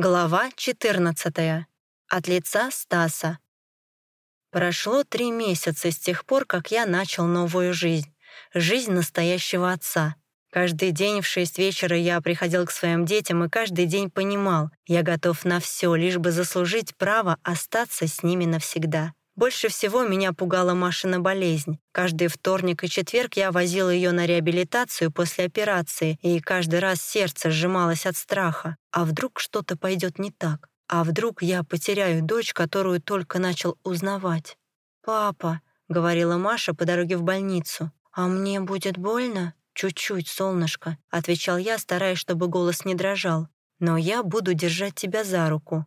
Глава 14. От лица Стаса. Прошло три месяца с тех пор, как я начал новую жизнь. Жизнь настоящего отца. Каждый день в шесть вечера я приходил к своим детям и каждый день понимал, я готов на все, лишь бы заслужить право остаться с ними навсегда. Больше всего меня пугала Машина болезнь. Каждый вторник и четверг я возил ее на реабилитацию после операции, и каждый раз сердце сжималось от страха. А вдруг что-то пойдет не так? А вдруг я потеряю дочь, которую только начал узнавать? «Папа», — говорила Маша по дороге в больницу, «а мне будет больно?» «Чуть-чуть, солнышко», — отвечал я, стараясь, чтобы голос не дрожал. «Но я буду держать тебя за руку».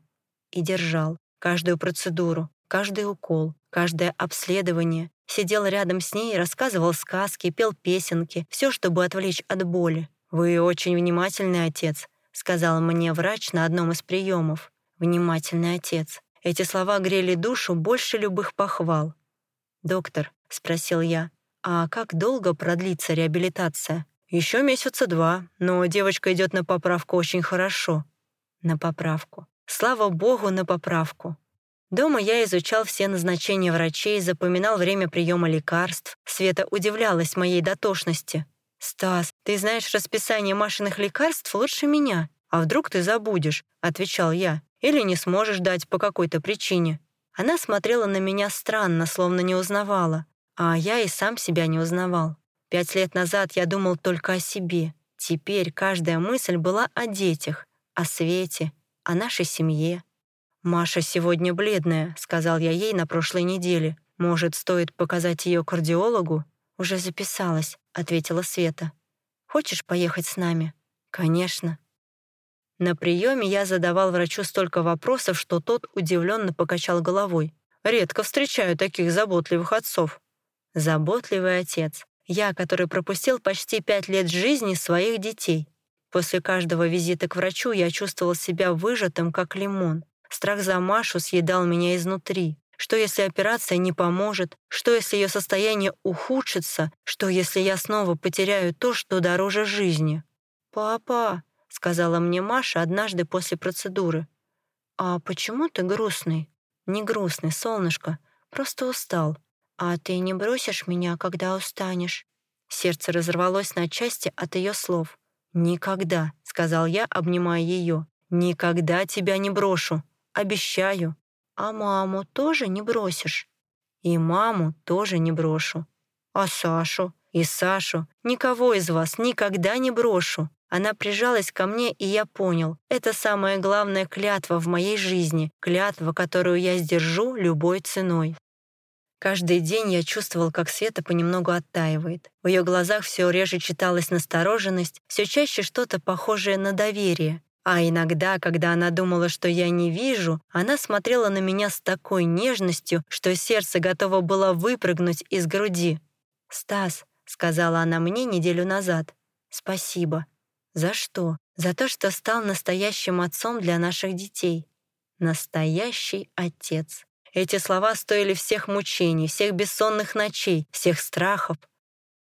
И держал. Каждую процедуру, каждый укол, каждое обследование. Сидел рядом с ней, рассказывал сказки, пел песенки, все, чтобы отвлечь от боли. «Вы очень внимательный отец», — сказал мне врач на одном из приемов. «Внимательный отец». Эти слова грели душу больше любых похвал. «Доктор», — спросил я, — «а как долго продлится реабилитация?» «Еще месяца два, но девочка идет на поправку очень хорошо». «На поправку. Слава богу, на поправку. Дома я изучал все назначения врачей, запоминал время приема лекарств. Света удивлялась моей дотошности. «Стас, ты знаешь расписание Машиных лекарств лучше меня. А вдруг ты забудешь?» — отвечал я. «Или не сможешь дать по какой-то причине». Она смотрела на меня странно, словно не узнавала. А я и сам себя не узнавал. Пять лет назад я думал только о себе. Теперь каждая мысль была о детях, о Свете, о нашей семье. «Маша сегодня бледная», — сказал я ей на прошлой неделе. «Может, стоит показать ее кардиологу?» «Уже записалась», — ответила Света. «Хочешь поехать с нами?» «Конечно». На приеме я задавал врачу столько вопросов, что тот удивленно покачал головой. «Редко встречаю таких заботливых отцов». Заботливый отец. Я, который пропустил почти пять лет жизни своих детей. После каждого визита к врачу я чувствовал себя выжатым, как лимон. Страх за Машу съедал меня изнутри. Что если операция не поможет? Что если ее состояние ухудшится? Что если я снова потеряю то, что дороже жизни? «Папа», — сказала мне Маша однажды после процедуры, «а почему ты грустный?» «Не грустный, солнышко, просто устал. А ты не бросишь меня, когда устанешь?» Сердце разорвалось на части от ее слов. «Никогда», — сказал я, обнимая ее, «никогда тебя не брошу». Обещаю. А маму тоже не бросишь? И маму тоже не брошу. А Сашу? И Сашу? Никого из вас никогда не брошу. Она прижалась ко мне, и я понял, это самая главная клятва в моей жизни, клятва, которую я сдержу любой ценой. Каждый день я чувствовал, как Света понемногу оттаивает. В ее глазах все реже читалась настороженность, все чаще что-то похожее на доверие. А иногда, когда она думала, что я не вижу, она смотрела на меня с такой нежностью, что сердце готово было выпрыгнуть из груди. «Стас», — сказала она мне неделю назад, — «спасибо». «За что?» «За то, что стал настоящим отцом для наших детей». «Настоящий отец». Эти слова стоили всех мучений, всех бессонных ночей, всех страхов.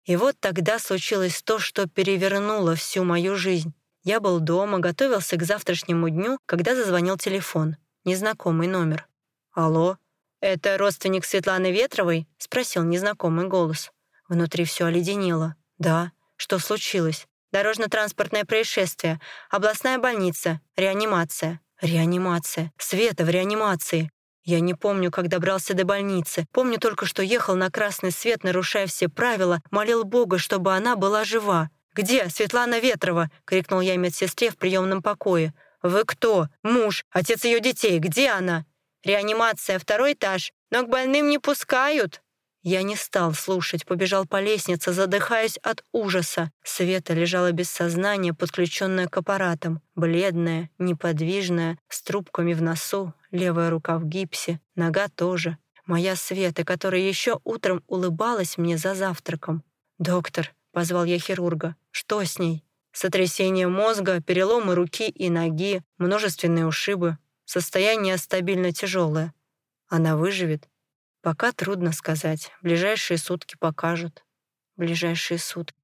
И вот тогда случилось то, что перевернуло всю мою жизнь. Я был дома, готовился к завтрашнему дню, когда зазвонил телефон. Незнакомый номер. «Алло, это родственник Светланы Ветровой?» — спросил незнакомый голос. Внутри все оледенело. «Да. Что случилось?» «Дорожно-транспортное происшествие. Областная больница. Реанимация». «Реанимация. Света в реанимации. Я не помню, как добрался до больницы. Помню только, что ехал на красный свет, нарушая все правила, молил Бога, чтобы она была жива. «Где Светлана Ветрова?» — крикнул я медсестре в приемном покое. «Вы кто? Муж, отец ее детей. Где она?» «Реанимация, второй этаж. Но к больным не пускают». Я не стал слушать, побежал по лестнице, задыхаясь от ужаса. Света лежала без сознания, подключенная к аппаратам. Бледная, неподвижная, с трубками в носу, левая рука в гипсе, нога тоже. Моя Света, которая еще утром улыбалась мне за завтраком. «Доктор, — позвал я хирурга. «Что с ней?» «Сотрясение мозга, переломы руки и ноги, множественные ушибы. Состояние стабильно тяжелое. Она выживет?» «Пока трудно сказать. Ближайшие сутки покажут». «Ближайшие сутки.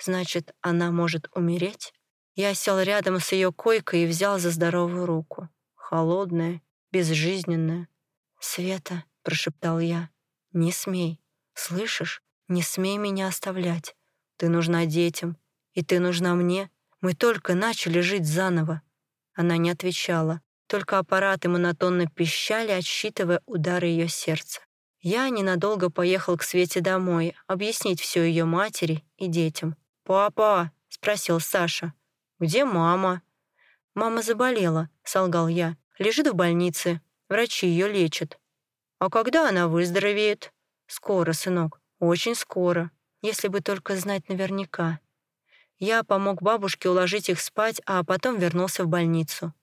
Значит, она может умереть?» Я сел рядом с ее койкой и взял за здоровую руку. Холодная, безжизненная. «Света», — прошептал я, — «не смей. Слышишь? Не смей меня оставлять. Ты нужна детям, и ты нужна мне. Мы только начали жить заново». Она не отвечала, только аппараты монотонно пищали, отсчитывая удары ее сердца. Я ненадолго поехал к Свете домой, объяснить все ее матери и детям. «Папа!» — спросил Саша. «Где мама?» «Мама заболела», — солгал я. «Лежит в больнице. Врачи ее лечат». «А когда она выздоровеет?» «Скоро, сынок. Очень скоро. Если бы только знать наверняка». Я помог бабушке уложить их спать, а потом вернулся в больницу.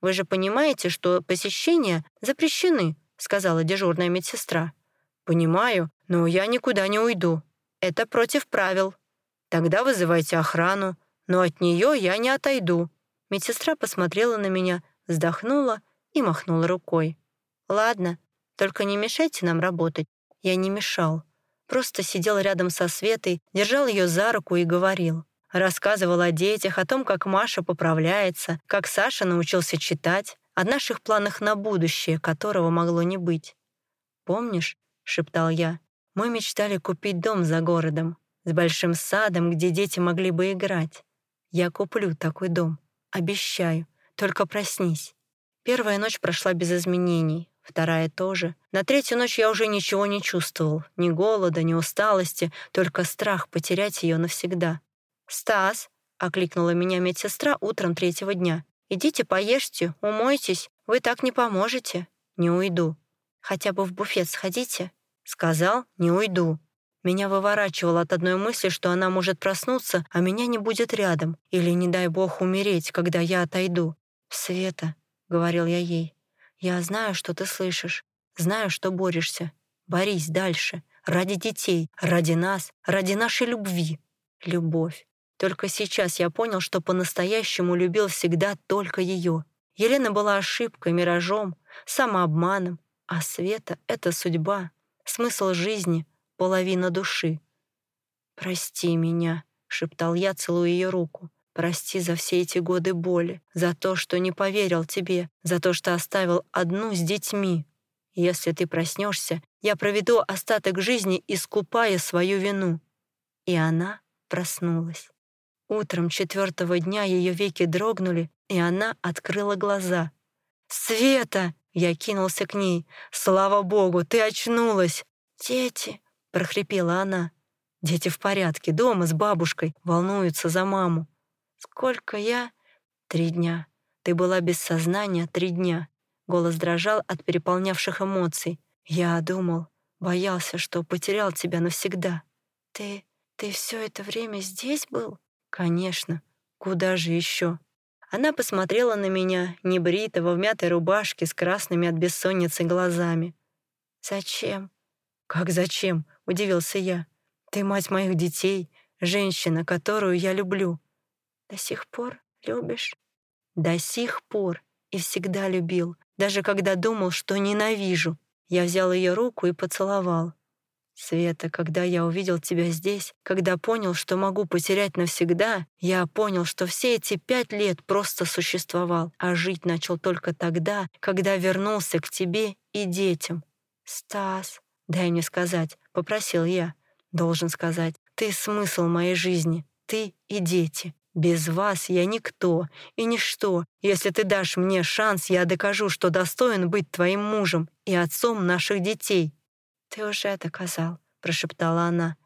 «Вы же понимаете, что посещения запрещены», — сказала дежурная медсестра. «Понимаю, но я никуда не уйду. Это против правил. Тогда вызывайте охрану, но от нее я не отойду». Медсестра посмотрела на меня, вздохнула и махнула рукой. «Ладно, только не мешайте нам работать». Я не мешал. Просто сидел рядом со Светой, держал ее за руку и говорил. Рассказывал о детях, о том, как Маша поправляется, как Саша научился читать, о наших планах на будущее, которого могло не быть. «Помнишь?» — шептал я. «Мы мечтали купить дом за городом, с большим садом, где дети могли бы играть. Я куплю такой дом. Обещаю. Только проснись». Первая ночь прошла без изменений, вторая тоже. На третью ночь я уже ничего не чувствовал. Ни голода, ни усталости, только страх потерять ее навсегда. «Стас!» — окликнула меня медсестра утром третьего дня. «Идите поешьте, умойтесь, вы так не поможете». «Не уйду». «Хотя бы в буфет сходите». «Сказал, не уйду». Меня выворачивало от одной мысли, что она может проснуться, а меня не будет рядом, или, не дай бог, умереть, когда я отойду. «Света», — говорил я ей, — «я знаю, что ты слышишь, знаю, что борешься. Борись дальше, ради детей, ради нас, ради нашей любви». Любовь. Только сейчас я понял, что по-настоящему любил всегда только ее. Елена была ошибкой, миражом, самообманом, а Света — это судьба, смысл жизни, половина души. «Прости меня», — шептал я, целуя ее руку. «Прости за все эти годы боли, за то, что не поверил тебе, за то, что оставил одну с детьми. Если ты проснешься, я проведу остаток жизни, искупая свою вину». И она проснулась. Утром четвертого дня ее веки дрогнули, и она открыла глаза. «Света!» — я кинулся к ней. «Слава богу, ты очнулась!» «Дети!» — прохрипела она. «Дети в порядке, дома с бабушкой, волнуются за маму». «Сколько я?» «Три дня. Ты была без сознания три дня». Голос дрожал от переполнявших эмоций. «Я думал, боялся, что потерял тебя навсегда». «Ты... ты все это время здесь был?» Конечно, куда же еще? Она посмотрела на меня, небритого, в мятой рубашке с красными от бессонницы глазами. «Зачем?» «Как зачем?» — удивился я. «Ты мать моих детей, женщина, которую я люблю». «До сих пор любишь?» «До сих пор. И всегда любил, даже когда думал, что ненавижу». Я взял ее руку и поцеловал. Света, когда я увидел тебя здесь, когда понял, что могу потерять навсегда, я понял, что все эти пять лет просто существовал, а жить начал только тогда, когда вернулся к тебе и детям. Стас, дай мне сказать, попросил я. Должен сказать, ты смысл моей жизни, ты и дети. Без вас я никто и ничто. Если ты дашь мне шанс, я докажу, что достоин быть твоим мужем и отцом наших детей. «Ты уже доказал», — прошептала она.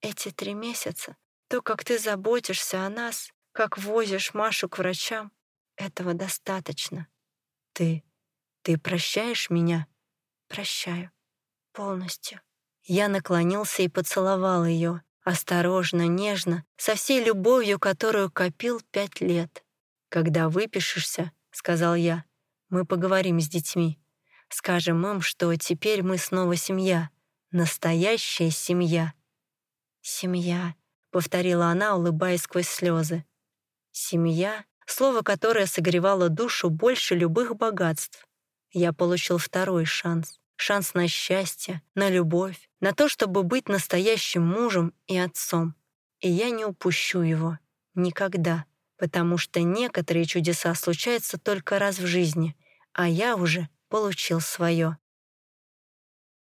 «Эти три месяца, то, как ты заботишься о нас, как возишь Машу к врачам, этого достаточно. Ты... ты прощаешь меня?» «Прощаю. Полностью». Я наклонился и поцеловал ее, осторожно, нежно, со всей любовью, которую копил пять лет. «Когда выпишешься», — сказал я, — «мы поговорим с детьми. Скажем им, что теперь мы снова семья, настоящая семья. «Семья», — повторила она, улыбаясь сквозь слезы. «Семья» — слово, которое согревало душу больше любых богатств. Я получил второй шанс. Шанс на счастье, на любовь, на то, чтобы быть настоящим мужем и отцом. И я не упущу его. Никогда. потому что некоторые чудеса случаются только раз в жизни, а я уже получил свое.